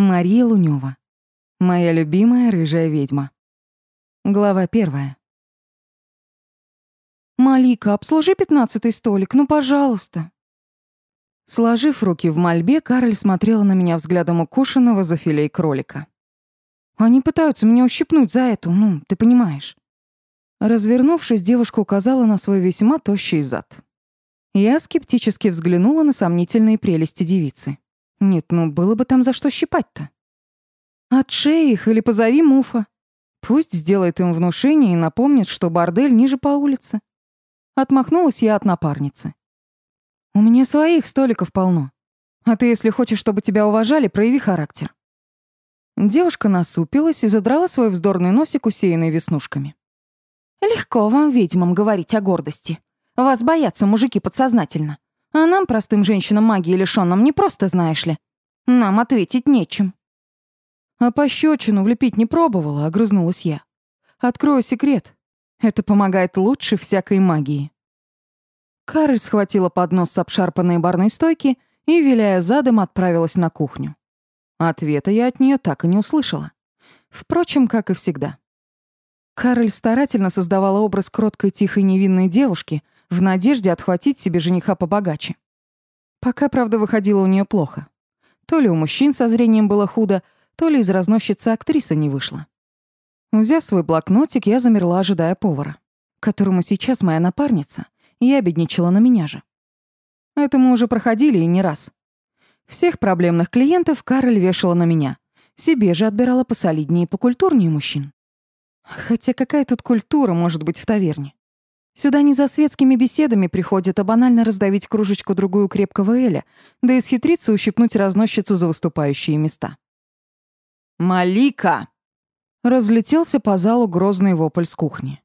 Мария Лунёва. Моя любимая рыжая ведьма. Глава первая. «Малика, обслужи пятнадцатый столик, ну, пожалуйста». Сложив руки в мольбе, Кароль смотрела на меня взглядом укушенного за филей кролика. «Они пытаются меня ущипнуть за эту, ну, ты понимаешь». Развернувшись, девушка указала на свой весьма тощий зад. Я скептически взглянула на сомнительные прелести девицы. Нет, ну было бы там за что щипать-то. Отшей их или позови Муфа. Пусть сделает им внушение и напомнит, что бордель ниже по улице. Отмахнулась я от напарницы. У меня своих столиков полно. А ты, если хочешь, чтобы тебя уважали, прояви характер. Девушка насупилась и задрала свой вздорный носик, усеянный веснушками. Легко вам, ведьмам, говорить о гордости. Вас боятся мужики подсознательно. А нам, простым женщинам магии лишённым, не просто, знаешь ли. Нам ответить нечем. А пощечину влепить не пробовала, огрызнулась я. Открою секрет. Это помогает лучше всякой магии. Кароль схватила поднос с обшарпанной барной стойки и, виляя задом, отправилась на кухню. Ответа я от нее так и не услышала. Впрочем, как и всегда. Кароль старательно создавала образ кроткой, тихой, невинной девушки, в надежде отхватить себе жениха побогаче. Пока, правда, выходило у нее плохо. То ли у мужчин со зрением было худо, то ли из разносчицы актриса не вышла. Взяв свой блокнотик, я замерла, ожидая повара, которому сейчас моя напарница ябедничала на меня же. Это мы уже проходили и не раз. Всех проблемных клиентов Кароль вешала на меня. Себе же отбирала посолиднее и покультурнее мужчин. Хотя какая тут культура может быть в таверне? Сюда не за светскими беседами приходят, а банально раздавить кружечку-другую крепкого эля, да и схитриться ущипнуть разносчицу за выступающие места. «Малика!» Разлетелся по залу грозный вопль с кухни.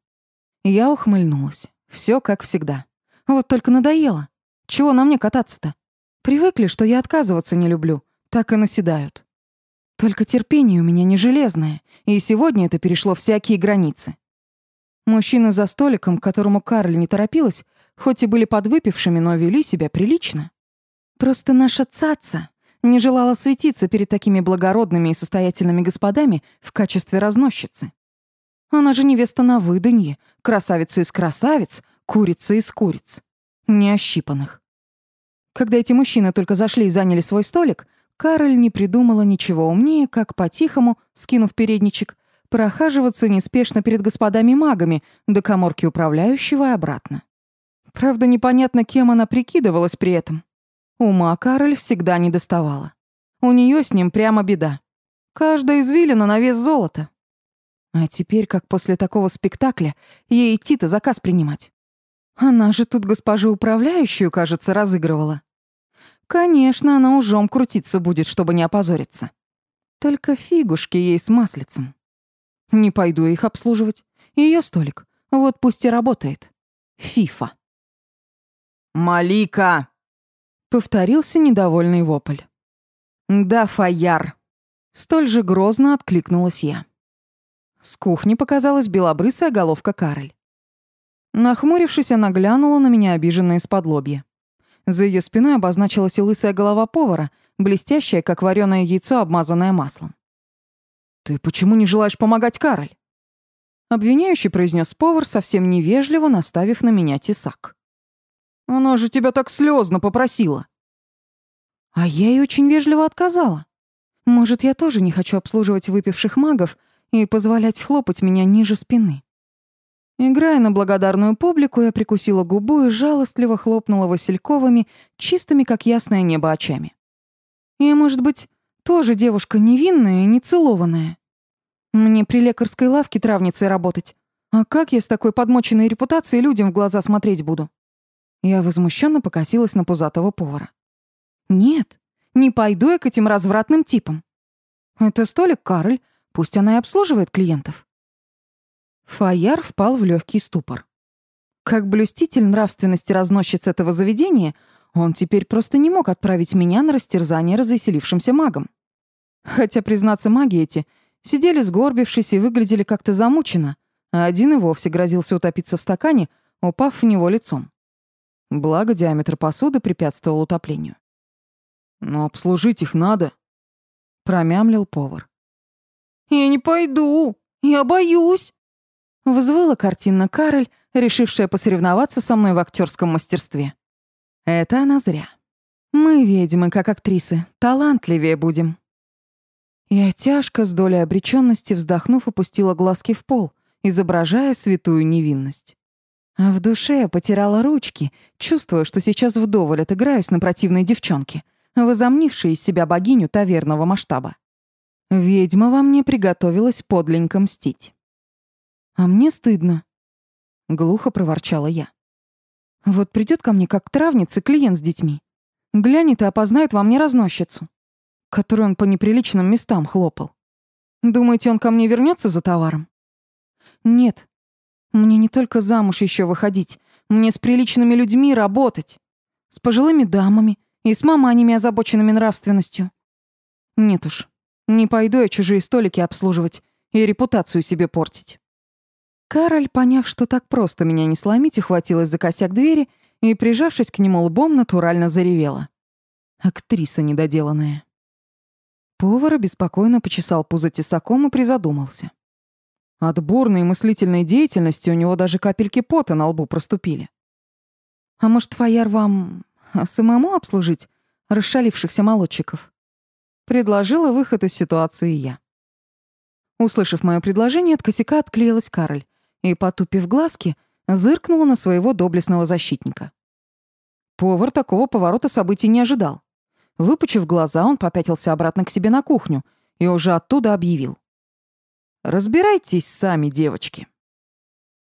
Я ухмыльнулась. Все как всегда. Вот только надоело. Чего на мне кататься-то? Привыкли, что я отказываться не люблю. Так и наседают. Только терпение у меня не железное, и сегодня это перешло всякие границы. Мужчины за столиком, к которому Карли не торопилась, хоть и были подвыпившими, но вели себя прилично. Просто наша цаца не желала светиться перед такими благородными и состоятельными господами в качестве разносчицы. Она же невеста на выданье, красавица из красавиц, курица из куриц. Не ощипанных. Когда эти мужчины только зашли и заняли свой столик, Кароль не придумала ничего умнее, как по-тихому, скинув передничек, прохаживаться неспешно перед господами-магами до коморки управляющего и обратно. Правда, непонятно, кем она прикидывалась при этом. Ума Кароль всегда не доставала. У нее с ним прямо беда. Каждая извилина на вес золота. А теперь, как после такого спектакля, ей идти-то заказ принимать. Она же тут госпожу управляющую, кажется, разыгрывала. Конечно, она ужом крутиться будет, чтобы не опозориться. Только фигушки ей с маслицем. Не пойду их обслуживать. Ее столик. Вот пусть и работает. Фифа. «Малика!» — повторился недовольный вопль. «Да, Фаяр!» — столь же грозно откликнулась я. С кухни показалась белобрысая головка Кароль. Нахмурившись, она глянула на меня обиженно из-под лобья. За ее спиной обозначилась и лысая голова повара, блестящая, как вареное яйцо, обмазанное маслом. «Ты почему не желаешь помогать, Кароль?» Обвиняющий произнес повар, совсем невежливо наставив на меня тесак. «Она же тебя так слезно попросила!» А я ей очень вежливо отказала. Может, я тоже не хочу обслуживать выпивших магов и позволять хлопать меня ниже спины. Играя на благодарную публику, я прикусила губу и жалостливо хлопнула Васильковыми, чистыми, как ясное небо, очами. Я, может быть, тоже девушка невинная и нецелованная. Мне при лекарской лавке травницей работать. А как я с такой подмоченной репутацией людям в глаза смотреть буду? Я возмущенно покосилась на пузатого повара. Нет, не пойду я к этим развратным типам. Это столик Карль, пусть она и обслуживает клиентов. Фаяр впал в легкий ступор. Как блюститель нравственности разносчиц этого заведения, он теперь просто не мог отправить меня на растерзание развеселившимся магом. Хотя, признаться, маги эти сидели сгорбившись и выглядели как-то замученно, а один и вовсе грозился утопиться в стакане, упав в него лицом. Благо, диаметр посуды препятствовал утоплению. «Но обслужить их надо». промямлил повар. «Я не пойду, я боюсь!» Взвыла картинно Кароль, решившая посоревноваться со мной в актерском мастерстве. Это она зря. Мы, ведьмы, как актрисы, талантливее будем. Я тяжко, с долей обречённости, вздохнув, опустила глазки в пол, изображая святую невинность. А в душе я потирала ручки, чувствуя, что сейчас вдоволь отыграюсь на противной девчонке, возомнившей из себя богиню таверного масштаба. Ведьма во мне приготовилась подленько мстить. «А мне стыдно», — глухо проворчала я. «Вот придёт ко мне как травница клиент с детьми. Глянет и опознает во мне разносчицу, которую он по неприличным местам хлопал. Думаете, он ко мне вернётся за товаром? Нет, мне не только замуж ещё выходить, мне с приличными людьми работать. С пожилыми дамами и с маманями, озабоченными нравственностью. Нет уж, не пойду я чужие столики обслуживать и репутацию себе портить. Кароль, поняв, что так просто меня не сломить, ухватилась за косяк двери и, прижавшись к нему лбом, натурально заревела. Актриса недоделанная. Повар беспокойно почесал пузо тесаком и призадумался. От бурной мыслительной деятельности у него даже капельки пота на лбу проступили. «А может, фаяр вам самому обслужить расшалившихся молодчиков?» Предложила выход из ситуации я. Услышав мое предложение, от косяка отклеилась Кароль и, потупив глазки, зыркнула на своего доблестного защитника. Повар такого поворота событий не ожидал. Выпучив глаза, он попятился обратно к себе на кухню и уже оттуда объявил. «Разбирайтесь сами, девочки».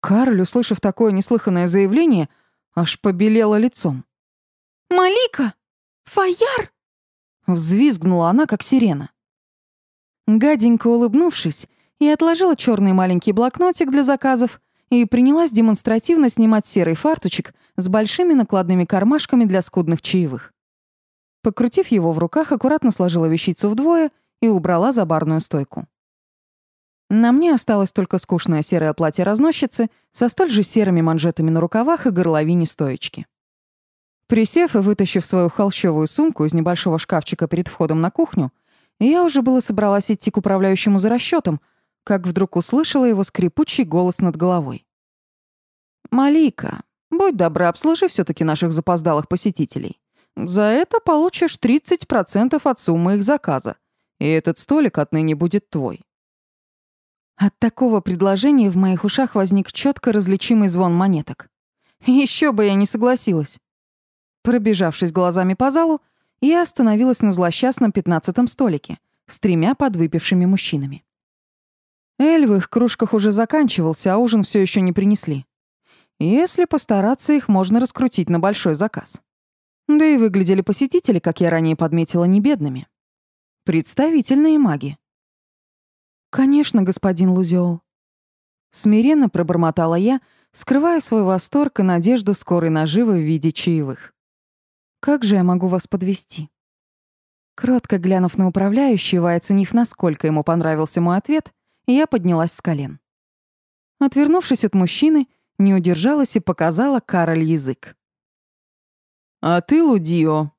Карль, услышав такое неслыханное заявление, аж побелела лицом. «Малика! Фаяр!» Взвизгнула она, как сирена. Гаденько улыбнувшись, и отложила черный маленький блокнотик для заказов и принялась демонстративно снимать серый фартучек с большими накладными кармашками для скудных чаевых. Покрутив его в руках, аккуратно сложила вещицу вдвое и убрала за барную стойку. На мне осталось только скучное серое платье разносчицы со столь же серыми манжетами на рукавах и горловине стоечки. Присев и вытащив свою холщовую сумку из небольшого шкафчика перед входом на кухню, я уже было собралась идти к управляющему за расчетом, как вдруг услышала его скрипучий голос над головой. «Малика, будь добра, обслужи все таки наших запоздалых посетителей. За это получишь 30% от суммы их заказа, и этот столик отныне будет твой». От такого предложения в моих ушах возник четко различимый звон монеток. Еще бы я не согласилась. Пробежавшись глазами по залу, я остановилась на злосчастном пятнадцатом столике с тремя подвыпившими мужчинами. Эль в их кружках уже заканчивался, а ужин все еще не принесли. Если постараться, их можно раскрутить на большой заказ. Да и выглядели посетители, как я ранее подметила, не бедными. Представительные маги. «Конечно, господин Лузиол». Смиренно пробормотала я, скрывая свой восторг и надежду скорой наживы в виде чаевых. «Как же я могу вас подвести? Кротко глянув на управляющего и оценив, насколько ему понравился мой ответ, я поднялась с колен. Отвернувшись от мужчины, не удержалась и показала Кароль язык. «А ты, Лудио!»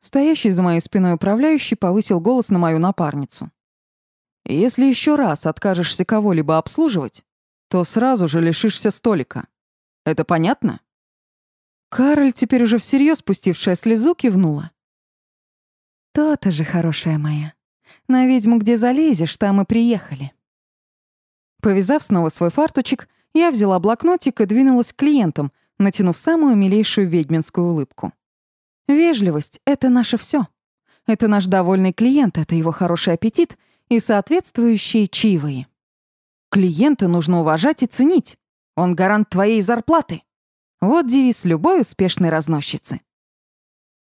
Стоящий за моей спиной управляющий повысил голос на мою напарницу. «Если еще раз откажешься кого-либо обслуживать, то сразу же лишишься столика. Это понятно?» Кароль, теперь уже всерьез спустившая слезу, кивнула. «То-то же, хорошая моя. На ведьму где залезешь, там и приехали». Повязав снова свой фартучек, я взяла блокнотик и двинулась к клиентам, натянув самую милейшую ведьминскую улыбку. Вежливость — это наше все. Это наш довольный клиент, это его хороший аппетит и соответствующие чаевые. Клиента нужно уважать и ценить. Он гарант твоей зарплаты. Вот девиз любой успешной разносчицы.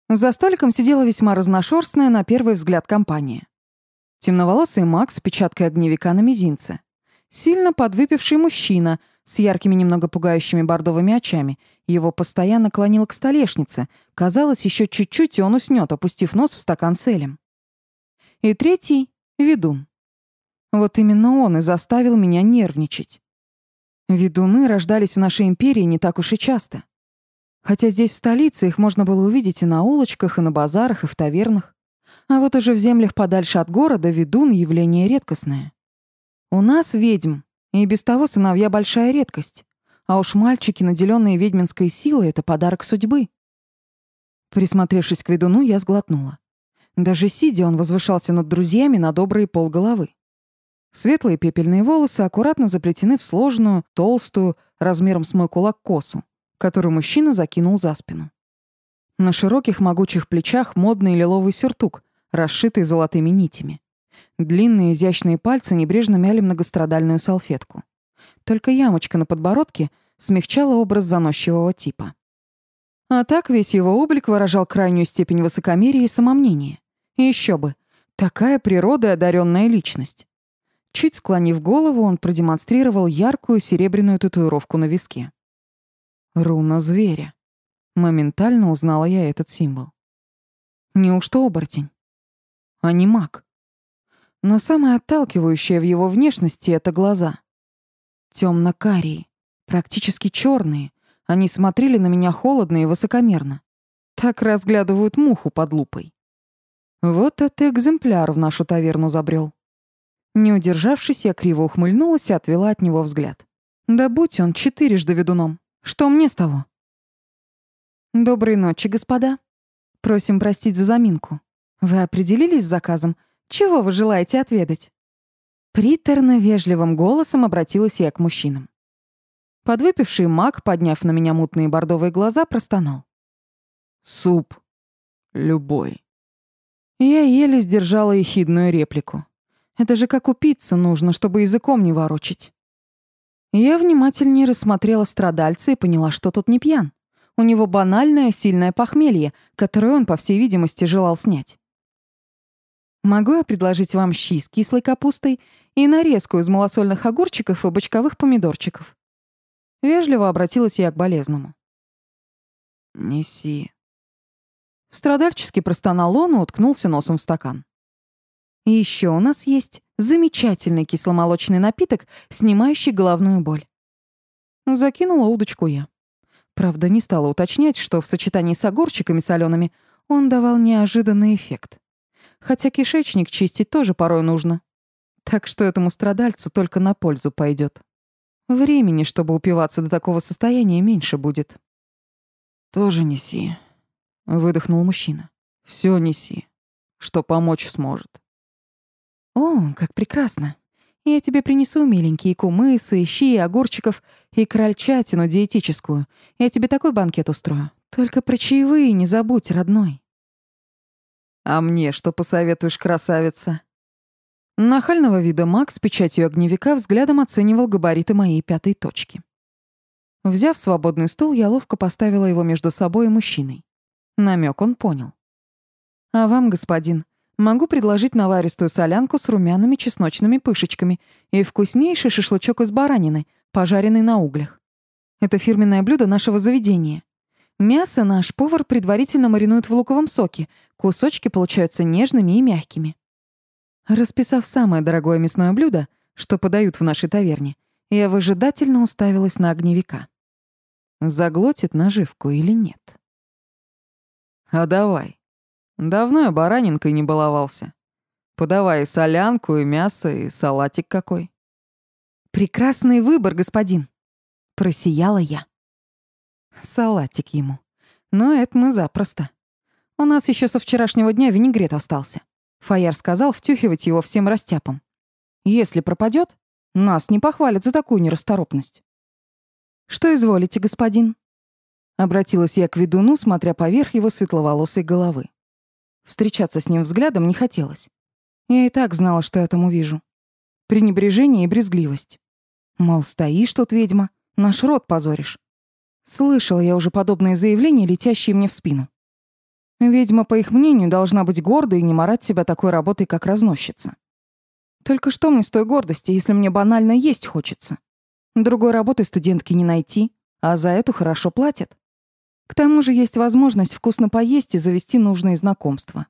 За столиком сидела весьма разношерстная на первый взгляд компания. Темноволосый Макс с печаткой огневика на мизинце. Сильно подвыпивший мужчина с яркими, немного пугающими бордовыми очами. Его постоянно клонило к столешнице. Казалось, еще чуть-чуть, и он уснет, опустив нос в стакан с элем. И третий — ведун. Вот именно он и заставил меня нервничать. Ведуны рождались в нашей империи не так уж и часто. Хотя здесь, в столице, их можно было увидеть и на улочках, и на базарах, и в тавернах. А вот уже в землях подальше от города ведун — явление редкостное. У нас ведьм, и без того сыновья большая редкость. А уж мальчики, наделенные ведьминской силой, — это подарок судьбы. Присмотревшись к ведуну, я сглотнула. Даже сидя, он возвышался над друзьями на добрые полголовы. Светлые пепельные волосы аккуратно заплетены в сложную, толстую, размером с мой кулак косу, которую мужчина закинул за спину. На широких могучих плечах модный лиловый сюртук, расшитый золотыми нитями. Длинные изящные пальцы небрежно мяли многострадальную салфетку. Только ямочка на подбородке смягчала образ заносчивого типа. А так весь его облик выражал крайнюю степень высокомерия и самомнения. И еще бы, такая природа одаренная личность. Чуть склонив голову, он продемонстрировал яркую серебряную татуировку на виске. Руна зверя. Моментально узнала я этот символ. Неужто оборотень? А не маг? Но самое отталкивающее в его внешности — это глаза. Темно-карие, практически черные. Они смотрели на меня холодно и высокомерно. Так разглядывают муху под лупой. Вот это экземпляр в нашу таверну забрел. Не удержавшись, я криво ухмыльнулась и отвела от него взгляд. Да будь он четырежды ведуном. Что мне с того? Доброй ночи, господа. Просим простить за заминку. Вы определились с заказом? Чего вы желаете отведать? Приторно-вежливым голосом обратилась я к мужчинам. Подвыпивший маг, подняв на меня мутные бордовые глаза, простонал. «Суп. Любой». Я еле сдержала ехидную реплику. Это же как упиться нужно, чтобы языком не ворочить. Я внимательнее рассмотрела страдальца и поняла, что тот не пьян. У него банальное сильное похмелье, которое он, по всей видимости, желал снять. Могу я предложить вам щи с кислой капустой и нарезку из малосольных огурчиков и бочковых помидорчиков? Вежливо обратилась я к болезному. «Неси». Страдальчески простонал он и уткнулся носом в стакан. И еще у нас есть замечательный кисломолочный напиток, снимающий головную боль. Закинула удочку я. Правда, не стала уточнять, что в сочетании с огурчиками солеными он давал неожиданный эффект. Хотя кишечник чистить тоже порой нужно. Так что этому страдальцу только на пользу пойдет. Времени, чтобы упиваться до такого состояния, меньше будет. «Тоже неси», — выдохнул мужчина. Все неси, что помочь сможет». «О, как прекрасно. Я тебе принесу миленькие кумысы, щи, огурчиков и крольчатину диетическую. Я тебе такой банкет устрою. Только про чаевые не забудь, родной». «А мне что посоветуешь, красавица?» Нахального вида Макс с печатью огневика взглядом оценивал габариты моей пятой точки. Взяв свободный стул, я ловко поставила его между собой и мужчиной. Намек он понял. «А вам, господин, Могу предложить наваристую солянку с румяными чесночными пышечками и вкуснейший шашлычок из баранины, пожаренный на углях. Это фирменное блюдо нашего заведения. Мясо наш повар предварительно маринует в луковом соке, кусочки получаются нежными и мягкими. Расписав самое дорогое мясное блюдо, что подают в нашей таверне, я выжидательно уставилась на огневика. Заглотит наживку или нет? «А давай», Давно я баранинкой не баловался. Подавай солянку, и мясо, и салатик какой. Прекрасный выбор, господин. Просияла я. Салатик ему. Но это мы запросто. У нас еще со вчерашнего дня винегрет остался. Фаяр сказал втюхивать его всем растяпом. Если пропадет, нас не похвалят за такую нерасторопность. Что изволите, господин? Обратилась я к ведуну, смотря поверх его светловолосой головы. Встречаться с ним взглядом не хотелось. Я и так знала, что я там увижу. Пренебрежение и брезгливость. Мол, стоишь тут, ведьма, наш род позоришь. Слышала я уже подобные заявления, летящие мне в спину. Ведьма, по их мнению, должна быть гордой и не марать себя такой работой, как разносчица. Только что мне с той гордости, если мне банально есть хочется? Другой работы студентки не найти, а за эту хорошо платят. К тому же есть возможность вкусно поесть и завести нужные знакомства.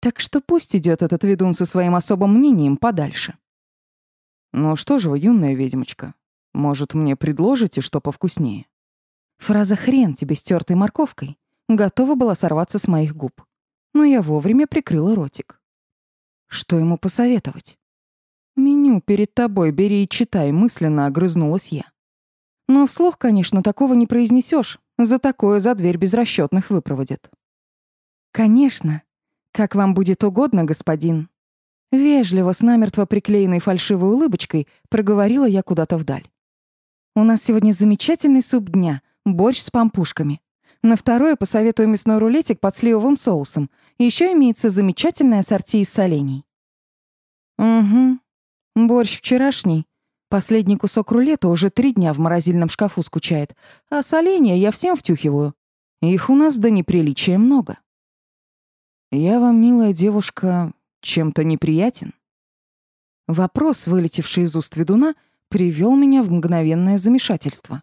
Так что пусть идет этот ведун со своим особым мнением подальше. «Ну что же вы, юная ведьмочка, может, мне предложите что повкуснее?» Фраза «хрен тебе с тёртой морковкой» готова была сорваться с моих губ. но я вовремя прикрыла ротик. Что ему посоветовать? «Меню перед тобой бери и читай», — мысленно огрызнулась я. Но вслух, конечно, такого не произнесешь. За такое за дверь без расчетных выпроводят. «Конечно. Как вам будет угодно, господин». Вежливо, с намертво приклеенной фальшивой улыбочкой, проговорила я куда-то вдаль. «У нас сегодня замечательный суп дня — борщ с пампушками. На второе посоветую мясной рулетик под сливовым соусом. Еще имеется замечательная ассорти из солений». «Угу. Борщ вчерашний. Последний кусок рулета уже три дня в морозильном шкафу скучает, а соленья я всем втюхиваю. Их у нас до неприличия много. Я вам, милая девушка, чем-то неприятен? Вопрос, вылетевший из уст ведуна, привел меня в мгновенное замешательство.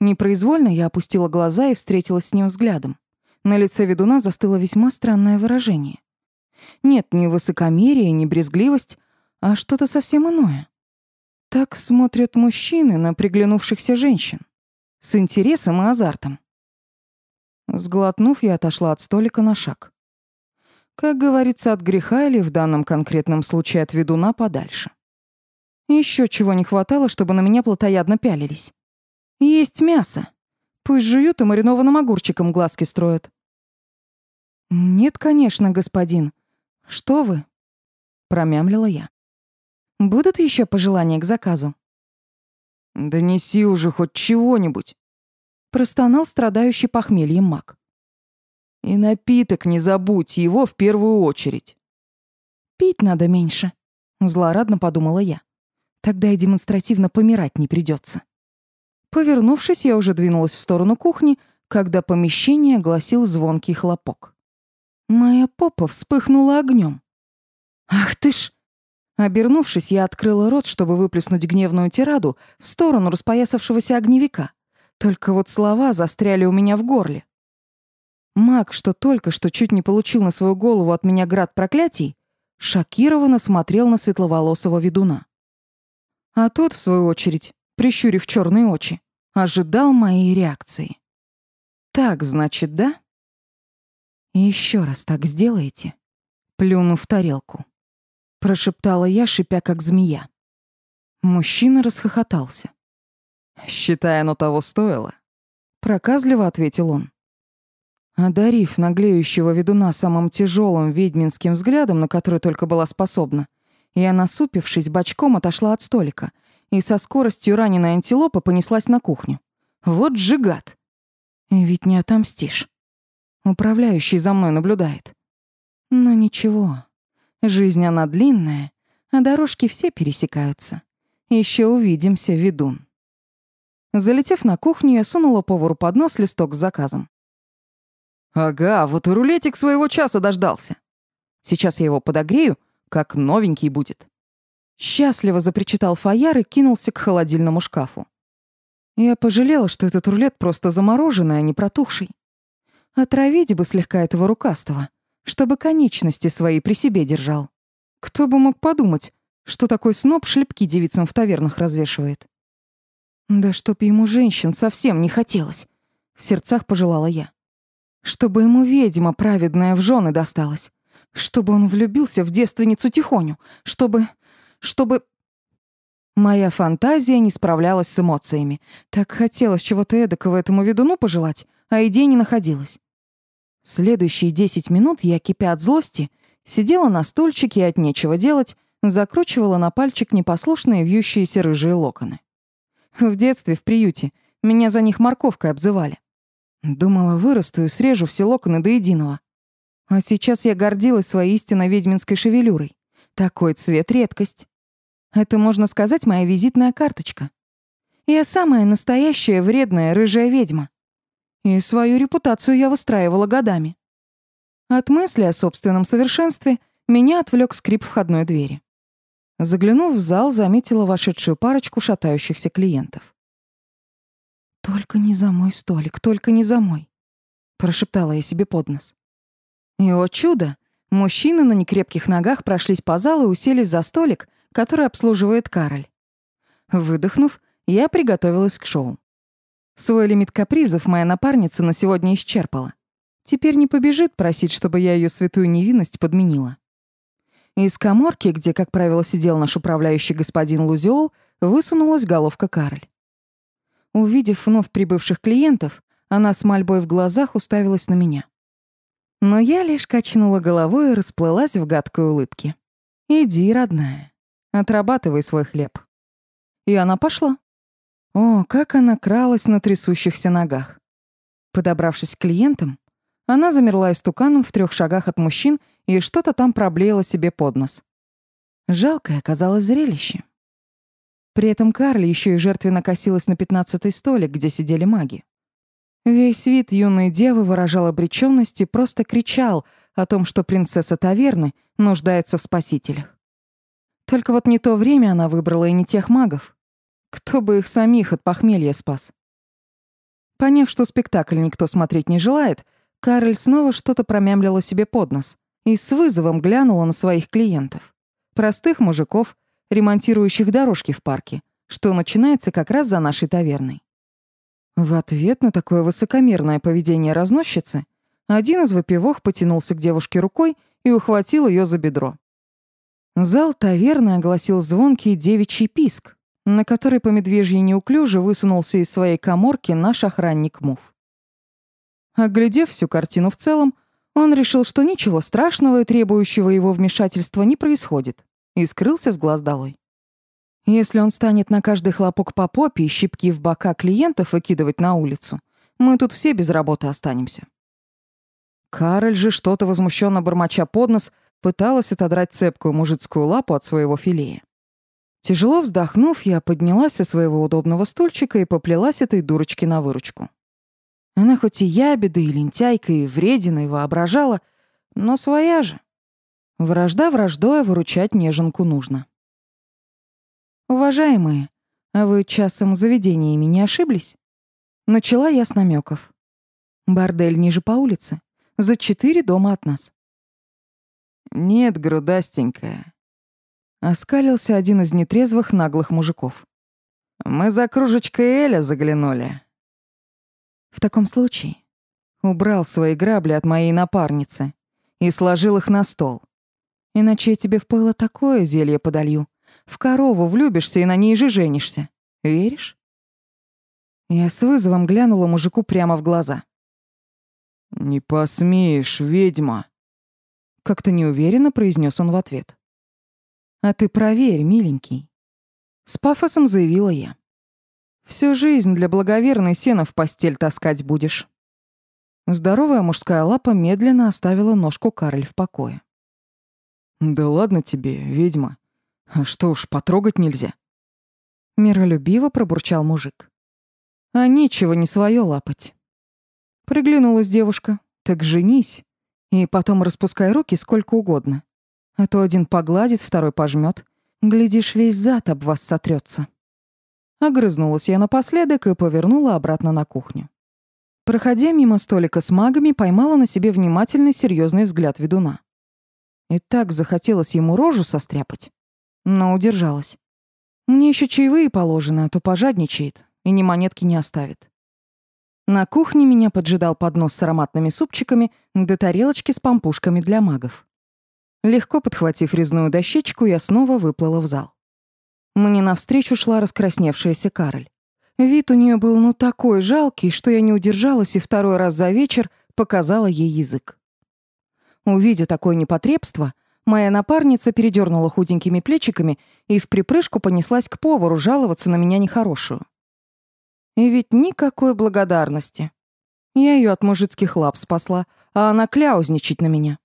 Непроизвольно я опустила глаза и встретилась с ним взглядом. На лице ведуна застыло весьма странное выражение. Нет, не высокомерие, не брезгливость, а что-то совсем иное. Так смотрят мужчины на приглянувшихся женщин. С интересом и азартом. Сглотнув, я отошла от столика на шаг. Как говорится, от греха или в данном конкретном случае от ведуна подальше. Еще чего не хватало, чтобы на меня плотоядно пялились. Есть мясо. Пусть жуют и маринованным огурчиком глазки строят. «Нет, конечно, господин. Что вы?» — промямлила я. Будут еще пожелания к заказу? Да неси уже хоть чего-нибудь. Простонал страдающий похмельем маг. И напиток не забудь, его в первую очередь. Пить надо меньше, злорадно подумала я. Тогда и демонстративно помирать не придется. Повернувшись, я уже двинулась в сторону кухни, когда помещение огласил звонкий хлопок. Моя попа вспыхнула огнем. «Ах ты ж!» Обернувшись, я открыла рот, чтобы выплеснуть гневную тираду в сторону распоясавшегося огневика. Только вот слова застряли у меня в горле. Маг, что только что чуть не получил на свою голову от меня град проклятий, шокированно смотрел на светловолосого ведуна. А тот, в свою очередь, прищурив черные очи, ожидал моей реакции. «Так, значит, да?» «Еще раз так сделаете?» Плюну в тарелку прошептала я, шипя как змея. Мужчина расхохотался. «Считай, оно того стоило», — проказливо ответил он. Одарив наглеющего ведуна самым тяжелым ведьминским взглядом, на который только была способна, я, насупившись, бочком отошла от столика и со скоростью раненой антилопы понеслась на кухню. Вот же гад! Ведь не отомстишь. Управляющий за мной наблюдает. Но ничего, Жизнь она длинная, а дорожки все пересекаются. Еще увидимся, ведун. Залетев на кухню, я сунула повару под нос листок с заказом. «Ага, вот и рулетик своего часа дождался. Сейчас я его подогрею, как новенький будет». Счастливо запричитал Фаяр и кинулся к холодильному шкафу. Я пожалела, что этот рулет просто замороженный, а не протухший. Отравить бы слегка этого рукастого чтобы конечности свои при себе держал. Кто бы мог подумать, что такой сноб шлепки девицам в тавернах развешивает. Да чтоб ему женщин совсем не хотелось, в сердцах пожелала я. Чтобы ему ведьма праведная в жены досталась. Чтобы он влюбился в девственницу Тихоню. Чтобы... чтобы... Моя фантазия не справлялась с эмоциями. Так хотелось чего-то эдакого этому ведуну пожелать, а идей не находилось. Следующие десять минут я, кипя от злости, сидела на стульчике и от нечего делать, закручивала на пальчик непослушные вьющиеся рыжие локоны. В детстве в приюте меня за них морковкой обзывали. Думала, вырасту и срежу все локоны до единого. А сейчас я гордилась своей истинно ведьминской шевелюрой. Такой цвет — редкость. Это, можно сказать, моя визитная карточка. Я самая настоящая вредная рыжая ведьма. И свою репутацию я выстраивала годами. От мысли о собственном совершенстве меня отвлек скрип входной двери. Заглянув в зал, заметила вошедшую парочку шатающихся клиентов. «Только не за мой столик, только не за мой», — прошептала я себе под нос. И, о чудо, мужчины на некрепких ногах прошлись по залу и уселись за столик, который обслуживает Кароль. Выдохнув, я приготовилась к шоу. Свой лимит капризов моя напарница на сегодня исчерпала. Теперь не побежит просить, чтобы я ее святую невинность подменила. Из коморки, где, как правило, сидел наш управляющий господин Лузиол, высунулась головка Карль. Увидев вновь прибывших клиентов, она с мольбой в глазах уставилась на меня. Но я лишь качнула головой и расплылась в гадкой улыбке. «Иди, родная, отрабатывай свой хлеб». И она пошла. О, как она кралась на трясущихся ногах. Подобравшись к клиентам, она замерла истуканом в трех шагах от мужчин и что-то там проблеяла себе под нос. Жалкое оказалось зрелище. При этом Карли еще и жертвенно косилась на пятнадцатый столик, где сидели маги. Весь вид юной девы выражал обречённость и просто кричал о том, что принцесса таверны нуждается в спасителях. Только вот не то время она выбрала и не тех магов. Кто бы их самих от похмелья спас? Поняв, что спектакль никто смотреть не желает, Кароль снова что-то промямлила себе под нос и с вызовом глянула на своих клиентов. Простых мужиков, ремонтирующих дорожки в парке, что начинается как раз за нашей таверной. В ответ на такое высокомерное поведение разносчицы один из выпивох потянулся к девушке рукой и ухватил ее за бедро. Зал таверны огласил звонкий девичий писк, на который по медвежьей неуклюже высунулся из своей коморки наш охранник Мув. Оглядев всю картину в целом, он решил, что ничего страшного и требующего его вмешательства не происходит, и скрылся с глаз долой. Если он станет на каждый хлопок по попе и щипки в бока клиентов выкидывать на улицу, мы тут все без работы останемся. Кароль же, что-то возмущенно бормоча под нос, пыталась отодрать цепкую мужицкую лапу от своего филея. Тяжело вздохнув, я поднялась со своего удобного стульчика и поплелась этой дурочке на выручку. Она хоть и ябеда, и лентяйка, и вредина, и воображала, но своя же. Вражда враждой, а выручать неженку нужно. «Уважаемые, а вы часом заведениями не ошиблись?» Начала я с намеков. Бордель ниже по улице, за четыре дома от нас. «Нет, грудастенькая», — оскалился один из нетрезвых наглых мужиков. «Мы за кружечкой Эля заглянули. В таком случае убрал свои грабли от моей напарницы и сложил их на стол. Иначе я тебе в пойло такое зелье подолью. В корову влюбишься и на ней же женишься. Веришь? Я с вызовом глянула мужику прямо в глаза. «Не посмеешь, ведьма!» Как-то неуверенно произнес он в ответ. «А ты проверь, миленький». С пафосом заявила я. Всю жизнь для благоверной сена в постель таскать будешь. Здоровая мужская лапа медленно оставила ножку Карль в покое. Да ладно тебе, ведьма. А что уж, потрогать нельзя. Миролюбиво пробурчал мужик. А нечего не свое лапать. Приглянулась девушка. Так женись. И потом распускай руки сколько угодно. А то один погладит, второй пожмет. Глядишь, весь зад об вас сотрется. Огрызнулась я напоследок и повернула обратно на кухню. Проходя мимо столика с магами, поймала на себе внимательный серьезный взгляд ведуна. И так захотелось ему рожу состряпать, но удержалась. Мне еще чаевые положено, а то пожадничает и ни монетки не оставит. На кухне меня поджидал поднос с ароматными супчиками да тарелочки с пампушками для магов. Легко подхватив резную дощечку, я снова выплыла в зал. Мне навстречу шла раскрасневшаяся Кароль. Вид у нее был ну такой жалкий, что я не удержалась и второй раз за вечер показала ей язык. Увидя такое непотребство, моя напарница передернула худенькими плечиками и в припрыжку понеслась к повару жаловаться на меня нехорошую. И ведь никакой благодарности. Я ее от мужицких лап спасла, а она кляузничать на меня.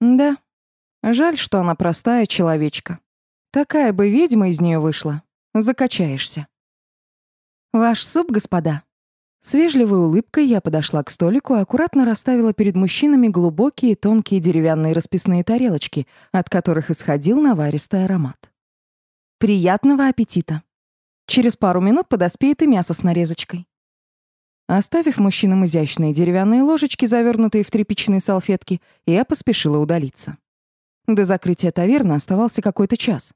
Да, жаль, что она простая человечка. Такая бы ведьма из нее вышла. Закачаешься. Ваш суп, господа. С вежливой улыбкой я подошла к столику и аккуратно расставила перед мужчинами глубокие тонкие деревянные расписные тарелочки, от которых исходил наваристый аромат. Приятного аппетита. Через пару минут подоспеет и мясо с нарезочкой. Оставив мужчинам изящные деревянные ложечки, завернутые в тряпичные салфетки, я поспешила удалиться. До закрытия таверны оставался какой-то час.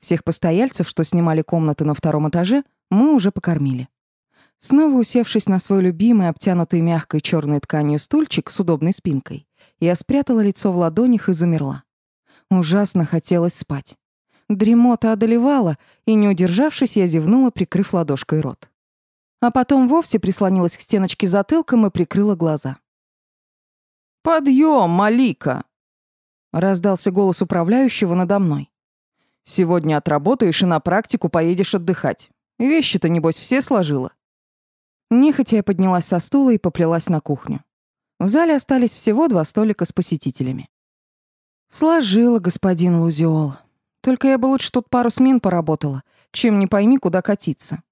Всех постояльцев, что снимали комнаты на втором этаже, мы уже покормили. Снова усевшись на свой любимый, обтянутый мягкой черной тканью стульчик с удобной спинкой, я спрятала лицо в ладонях и замерла. Ужасно хотелось спать. Дремота одолевала, и, не удержавшись, я зевнула, прикрыв ладошкой рот. А потом вовсе прислонилась к стеночке затылком и прикрыла глаза. «Подъем, Малика!» — раздался голос управляющего надо мной. «Сегодня отработаешь и на практику поедешь отдыхать. Вещи-то, небось, все сложила?» Нехотя я поднялась со стула и поплелась на кухню. В зале остались всего два столика с посетителями. Сложила, господин Лузиол. Только я бы лучше тут пару смен поработала, чем не пойми, куда катиться.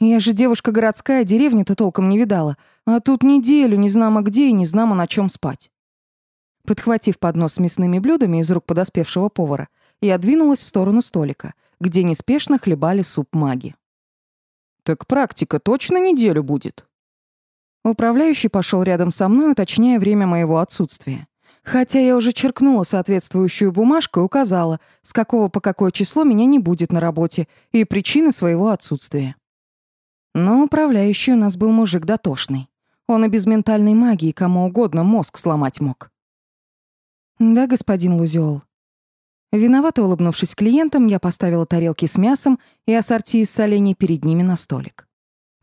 Я же девушка городская, деревни-то толком не видала, а тут неделю не знамо где и не знамо на чем спать. Подхватив поднос с мясными блюдами из рук подоспевшего повара, я двинулась в сторону столика, где неспешно хлебали суп маги. Так практика точно неделю будет. Управляющий пошел рядом со мной, уточняя время моего отсутствия. Хотя я уже черкнула соответствующую бумажку и указала, с какого по какое число меня не будет на работе и причины своего отсутствия. Но управляющий у нас был мужик дотошный. Он и без ментальной магии кому угодно мозг сломать мог. «Да, господин Лузиол», Виновато улыбнувшись клиентам, я поставила тарелки с мясом и ассорти из солений перед ними на столик.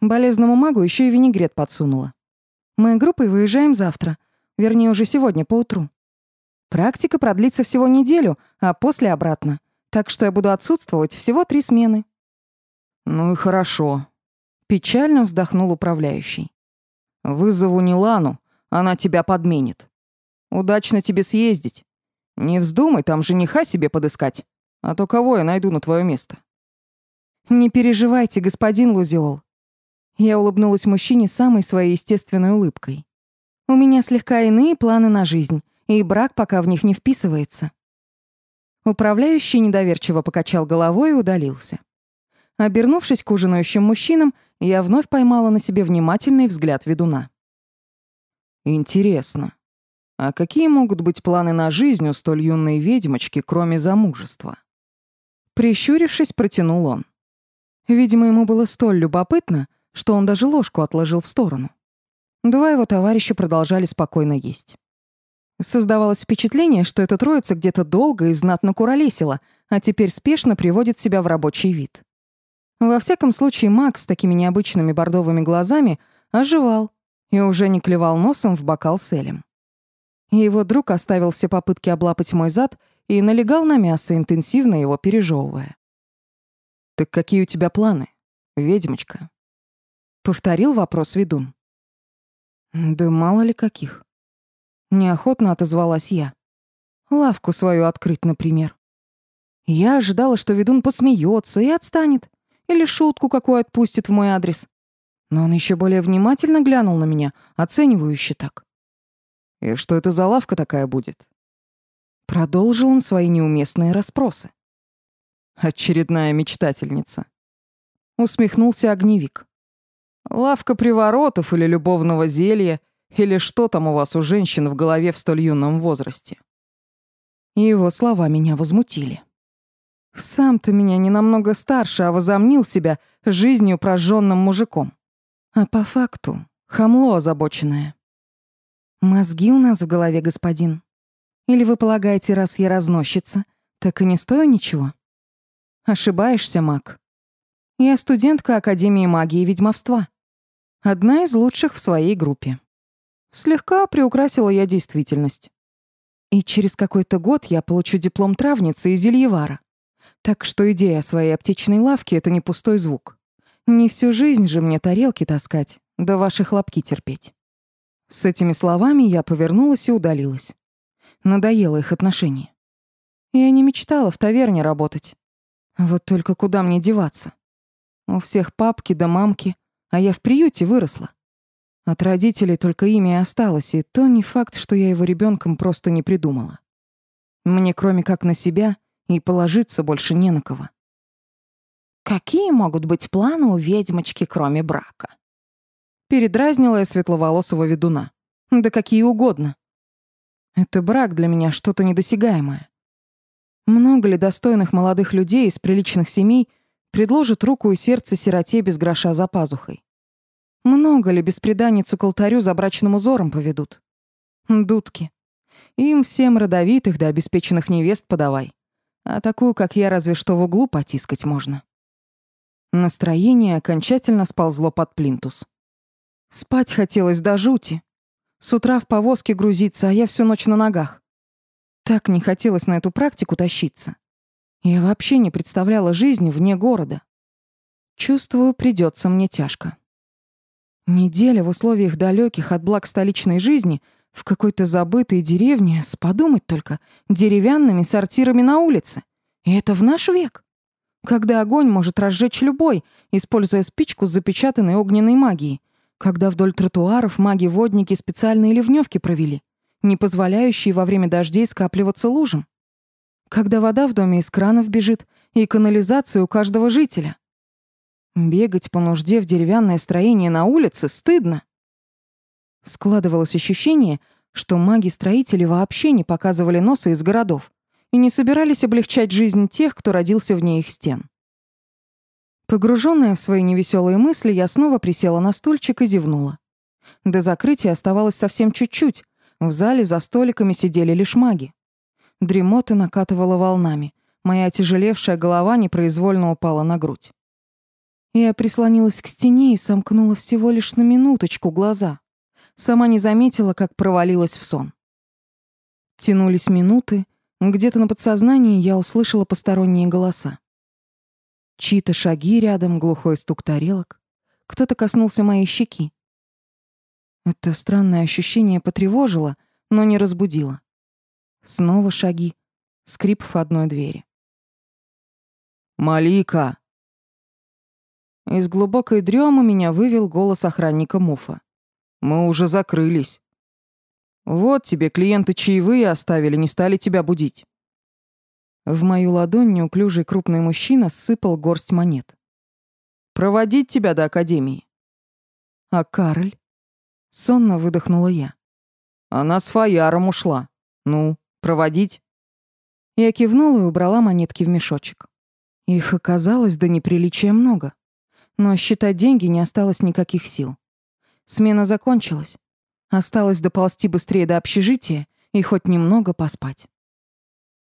Болезному магу еще и винегрет подсунула. Мы группой выезжаем завтра, вернее, уже сегодня поутру. Практика продлится всего неделю, а после обратно. Так что я буду отсутствовать всего три смены. Ну и хорошо. Печально вздохнул управляющий. Вызову Нилану, она тебя подменит. Удачно тебе съездить. Не вздумай там жениха себе подыскать, а то кого я найду на твое место. Не переживайте, господин Лузиол. Я улыбнулась мужчине самой своей естественной улыбкой. У меня слегка иные планы на жизнь, и брак пока в них не вписывается. Управляющий недоверчиво покачал головой и удалился. Обернувшись к ужинающим мужчинам, я вновь поймала на себе внимательный взгляд ведуна. Интересно, а какие могут быть планы на жизнь у столь юной ведьмочки, кроме замужества? Прищурившись, протянул он. Видимо, ему было столь любопытно, что он даже ложку отложил в сторону. Два его товарища продолжали спокойно есть. Создавалось впечатление, что эта троица где-то долго и знатно куролесила, а теперь спешно приводит себя в рабочий вид. Во всяком случае, Макс с такими необычными бордовыми глазами оживал и уже не клевал носом в бокал с Элем. Его друг оставил все попытки облапать мой зад и налегал на мясо, интенсивно его пережевывая. «Так какие у тебя планы, ведьмочка?» Повторил вопрос ведун. «Да мало ли каких». Неохотно отозвалась я. Лавку свою открыть, например. Я ожидала, что ведун посмеется и отстанет, или шутку какую отпустит в мой адрес. Но он еще более внимательно глянул на меня, оценивающе так. И что это за лавка такая будет? Продолжил он свои неуместные расспросы. Очередная мечтательница. Усмехнулся огневик. Лавка приворотов или любовного зелья, или что там у вас у женщин в голове в столь юном возрасте? его слова меня возмутили. Сам-то меня не намного старше, а возомнил себя жизнью прожженным мужиком. А по факту хамло озабоченное. Мозги у нас в голове, господин. Или вы полагаете, раз я разносчица, так и не стою ничего? Ошибаешься, маг. Я студентка Академии магии и ведьмовства. Одна из лучших в своей группе. Слегка приукрасила я действительность. И через какой-то год я получу диплом травницы и зельевара. Так что идея о своей аптечной лавке — это не пустой звук. Не всю жизнь же мне тарелки таскать, да ваши хлопки терпеть. С этими словами я повернулась и удалилась. Надоело их отношение. Я не мечтала в таверне работать. Вот только куда мне деваться? У всех папки да мамки, а я в приюте выросла. От родителей только имя и осталось, и то не факт, что я его ребенком просто не придумала. Мне кроме как на себя и положиться больше не на кого. Какие могут быть планы у ведьмочки, кроме брака? Передразнила я светловолосого ведуна. Да какие угодно. Это брак для меня что-то недосягаемое. Много ли достойных молодых людей из приличных семей предложат руку и сердце сироте без гроша за пазухой? Много ли беспреданницу к алтарю за брачным узором поведут? Дудки. Им всем родовитых да обеспеченных невест подавай. А такую, как я, разве что в углу потискать можно. Настроение окончательно сползло под плинтус. Спать хотелось до жути. С утра в повозке грузиться, а я всю ночь на ногах. Так не хотелось на эту практику тащиться. Я вообще не представляла жизнь вне города. Чувствую, придется мне тяжко. Неделя в условиях далеких от благ столичной жизни в какой-то забытой деревне, с подумать только, деревянными сортирами на улице. И это в наш век. Когда огонь может разжечь любой, используя спичку с запечатанной огненной магией. Когда вдоль тротуаров маги-водники специальные ливневки провели, не позволяющие во время дождей скапливаться лужам. Когда вода в доме из кранов бежит и канализация у каждого жителя. Бегать по нужде в деревянное строение на улице стыдно. Складывалось ощущение, что маги-строители вообще не показывали носа из городов и не собирались облегчать жизнь тех, кто родился вне их стен. Погруженная в свои невеселые мысли, я снова присела на стульчик и зевнула. До закрытия оставалось совсем чуть-чуть. В зале за столиками сидели лишь маги. Дремота накатывала волнами. Моя тяжелевшая голова непроизвольно упала на грудь. Я прислонилась к стене и сомкнула всего лишь на минуточку глаза. Сама не заметила, как провалилась в сон. Тянулись минуты, где-то на подсознании я услышала посторонние голоса. Чьи-то шаги рядом, глухой стук тарелок. Кто-то коснулся моей щеки. Это странное ощущение потревожило, но не разбудило. Снова шаги, скрип входной двери. «Малика!» Из глубокой дремы меня вывел голос охранника Муфа. «Мы уже закрылись. Вот тебе клиенты чаевые оставили, не стали тебя будить». В мою ладонь неуклюжий крупный мужчина сыпал горсть монет. «Проводить тебя до академии». «А Карль?» Сонно выдохнула я. «Она с Фаяром ушла. Ну, проводить?» Я кивнула и убрала монетки в мешочек. Их оказалось до неприличия много но считать деньги не осталось никаких сил. Смена закончилась. Осталось доползти быстрее до общежития и хоть немного поспать.